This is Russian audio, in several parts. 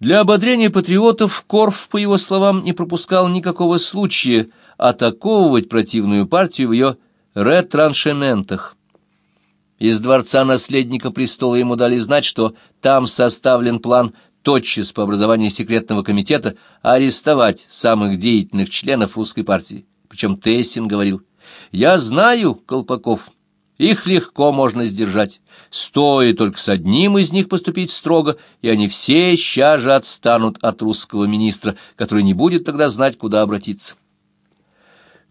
Для ободрения патриотов Корф, по его словам, не пропускал никакого случая атаковывать противную партию в ее ретраншементах. Из дворца наследника престола ему дали знать, что там составлен план тотчас по образованию секретного комитета арестовать самых деятельных членов русской партии. Причем Тессин говорил, «Я знаю, Колпаков, их легко можно сдержать. Стоит только с одним из них поступить строго, и они все сейчас же отстанут от русского министра, который не будет тогда знать, куда обратиться».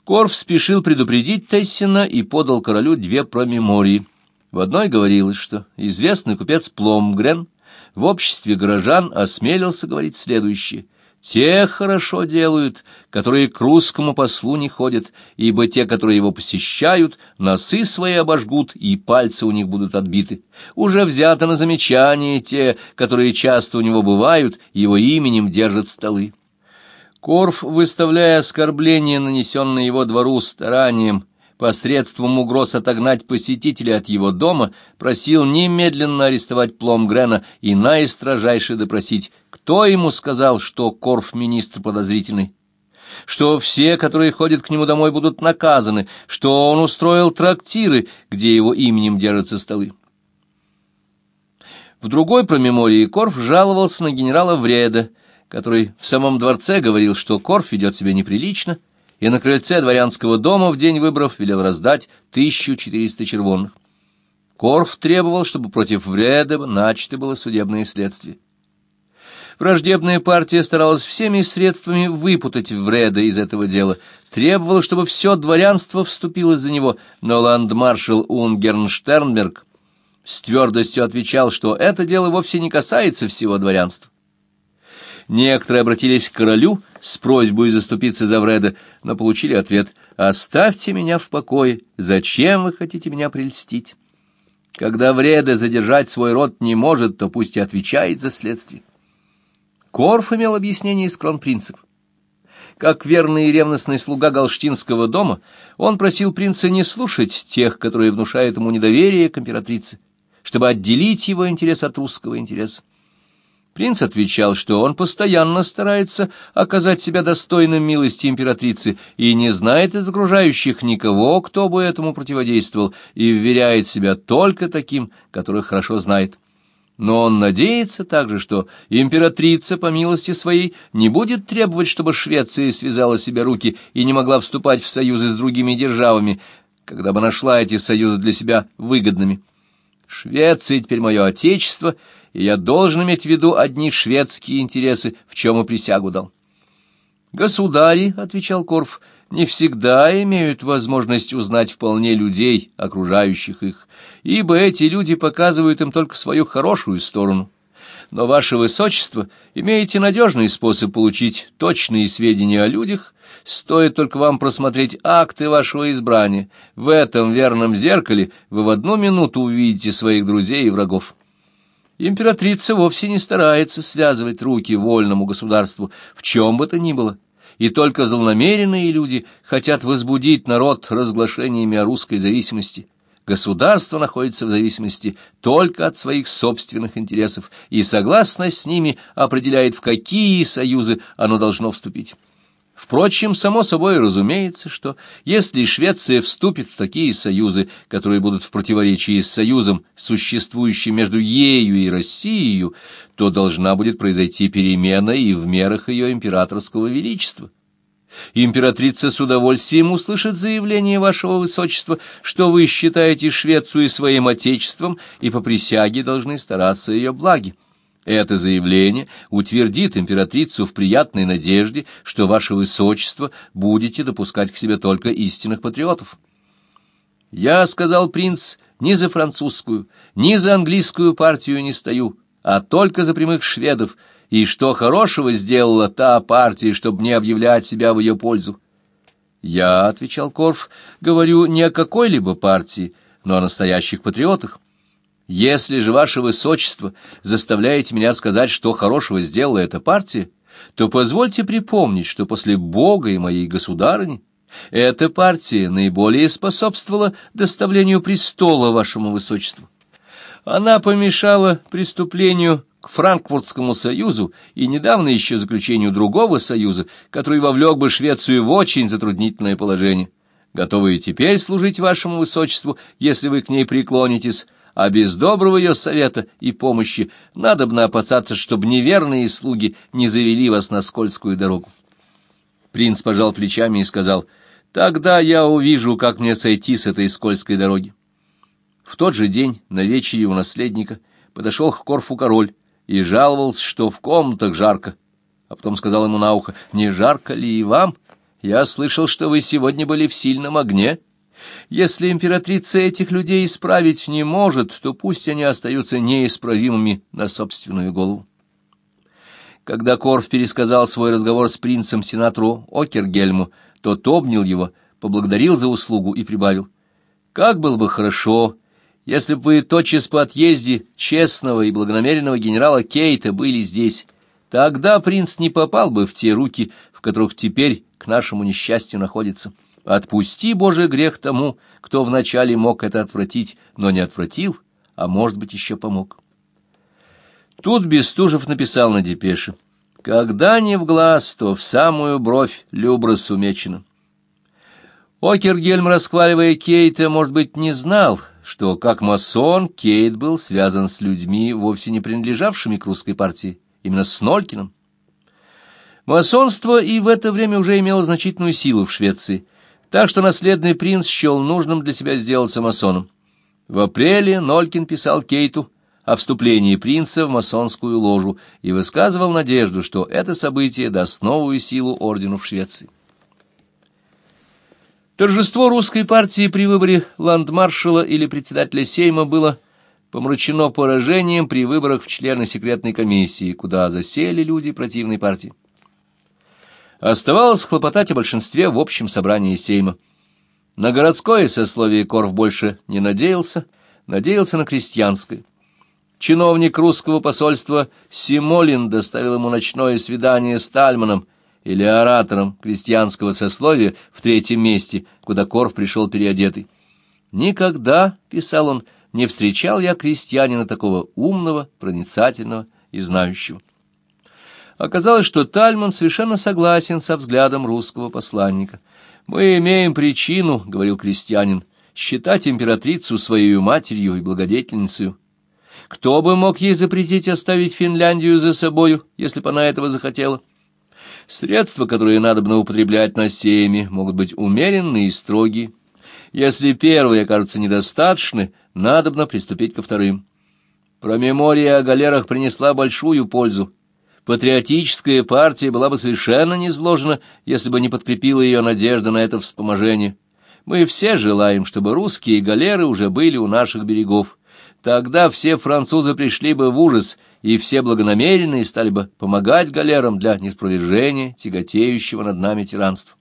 Корф спешил предупредить Тессина и подал королю две промемории. В одной говорилось, что известный купец Пломгрен в обществе горожан осмелился говорить следующее. «Те хорошо делают, которые к русскому послу не ходят, ибо те, которые его посещают, носы свои обожгут, и пальцы у них будут отбиты. Уже взято на замечание те, которые часто у него бывают, его именем держат столы». Корф, выставляя оскорбление, нанесенное его двору старанием, посредством угроз отогнать посетителя от его дома, просил немедленно арестовать Пломгрена и наистрожайше допросить, кто ему сказал, что Корф министр подозрительный что все, которые ходят к нему домой, будут наказаны, что он устроил трактиры, где его именем держатся столы. В другой промемории Корф жаловался на генерала Вреда, который в самом дворце говорил, что Корф ведет себя неприлично, и на крыльце дворянского дома в день выборов велел раздать 1400 червонных. Корф требовал, чтобы против Вреда начато было судебное следствие. Враждебная партия старалась всеми средствами выпутать Вреда из этого дела, требовала, чтобы все дворянство вступило за него, но ландмаршал Унгернштернберг с твердостью отвечал, что это дело вовсе не касается всего дворянства. Некоторые обратились к королю с просьбой заступиться за Вреда, но получили ответ «Оставьте меня в покое, зачем вы хотите меня прельстить?» Когда Вреда задержать свой род не может, то пусть и отвечает за следствие. Корф имел объяснение из кронпринцев. Как верный и ревностный слуга Галштинского дома, он просил принца не слушать тех, которые внушают ему недоверие к императрице, чтобы отделить его интерес от русского интереса. Принц отвечал, что он постоянно старается оказать себя достойным милости императрицы и не знает из окружающих никого, кто бы этому противодействовал, и вверяет себя только таким, которых хорошо знает. Но он надеется также, что императрица, по милости своей, не будет требовать, чтобы Швеция связала себе руки и не могла вступать в союзы с другими державами, когда бы нашла эти союзы для себя выгодными. Швеция теперь мое отечество, и я должен иметь в виду одни шведские интересы, в чем и присягу дал. «Государи», — отвечал Корф, — «не всегда имеют возможность узнать вполне людей, окружающих их, ибо эти люди показывают им только свою хорошую сторону. Но, ваше высочество, имеете надежный способ получить точные сведения о людях, стоит только вам просмотреть акты вашего избрания. В этом верном зеркале вы в одну минуту увидите своих друзей и врагов». Императрица вовсе не старается связывать руки вольному государству, в чем бы то ни было, и только злонамеренные люди хотят возбудить народ разглашениями о русской зависимости. Государство находится в зависимости только от своих собственных интересов и, согласно с ними, определяет, в какие союзы оно должно вступить. Впрочем, само собой разумеется, что если Швеция вступит в такие союзы, которые будут в противоречии с союзом, существующим между ею и Россией, то должна будет произойти перемена и в мерах ее императорского величества. Императрица с удовольствием услышит заявление вашего высочества, что вы считаете Швецию своим отечеством и по присяге должны стараться ее благи. Это заявление утвердит императрицу в приятной надежде, что ваше высочество будете допускать к себе только истинных патриотов. Я, — сказал принц, — ни за французскую, ни за английскую партию не стою, а только за прямых шведов, и что хорошего сделала та партия, чтобы не объявлять себя в ее пользу. Я, — отвечал Корф, — говорю не о какой-либо партии, но о настоящих патриотах. Если же, ваше высочество, заставляете меня сказать, что хорошего сделала эта партия, то позвольте припомнить, что после Бога и моей государыни эта партия наиболее способствовала доставлению престола вашему высочеству. Она помешала преступлению к Франкфуртскому союзу и недавно еще заключению другого союза, который вовлек бы Швецию в очень затруднительное положение. Готовы и теперь служить вашему высочеству, если вы к ней преклонитесь, а без доброго ее совета и помощи надобно опасаться, чтобы неверные слуги не завели вас на скользкую дорогу. Принц пожал плечами и сказал, «Тогда я увижу, как мне сойти с этой скользкой дороги». В тот же день на вечере у наследника подошел к Корфу король и жаловался, что в комнатах жарко, а потом сказал ему на ухо, «Не жарко ли и вам? Я слышал, что вы сегодня были в сильном огне». Если императрица этих людей исправить не может, то пусть они остаются неисправимыми на собственную голову. Когда Корф пересказал свой разговор с принцем сенатору Окергельму, тот обнял его, поблагодарил за услугу и прибавил. «Как было бы хорошо, если бы вы тотчас по отъезде честного и благонамеренного генерала Кейта были здесь. Тогда принц не попал бы в те руки, в которых теперь, к нашему несчастью, находится». Отпусти, Боже, грех тому, кто вначале мог это отвратить, но не отвратил, а, может быть, еще помог. Тут Бестужев написал на депеше. Когда не в глаз, то в самую бровь Любрас умечена. Окергельм, расхваливая Кейта, может быть, не знал, что, как масон, Кейт был связан с людьми, вовсе не принадлежавшими к русской партии, именно с Нолькиным. Масонство и в это время уже имело значительную силу в Швеции, так что наследный принц счел нужным для себя сделаться масоном. В апреле Нолькин писал Кейту о вступлении принца в масонскую ложу и высказывал надежду, что это событие даст новую силу ордену в Швеции. Торжество русской партии при выборе ландмаршала или председателя Сейма было помрачено поражением при выборах в члены секретной комиссии, куда засели люди противной партии. Оставалось хлопотать о большинстве в общем собрании Сейма. На городское сословие Корф больше не надеялся, надеялся на крестьянское. Чиновник русского посольства Симолин доставил ему ночное свидание с Тальманом или оратором крестьянского сословия в третьем месте, куда Корф пришел переодетый. «Никогда, — писал он, — не встречал я крестьянина такого умного, проницательного и знающего». Оказалось, что Тальман совершенно согласен со взглядом русского посланника. «Мы имеем причину, — говорил крестьянин, — считать императрицу своей матерью и благодетельницей. Кто бы мог ей запретить оставить Финляндию за собою, если бы она этого захотела? Средства, которые надобно употреблять на сейме, могут быть умеренные и строгие. Если первые окажутся недостаточны, надобно приступить ко вторым. Промемория о галерах принесла большую пользу патриотическая партия была бы совершенно низложена, если бы не подкрепила ее надежда на это вспоможение. Мы все желаем, чтобы русские галеры уже были у наших берегов. Тогда все французы пришли бы в ужас, и все благонамеренные стали бы помогать галерам для неспровержения тяготеющего над нами тиранства.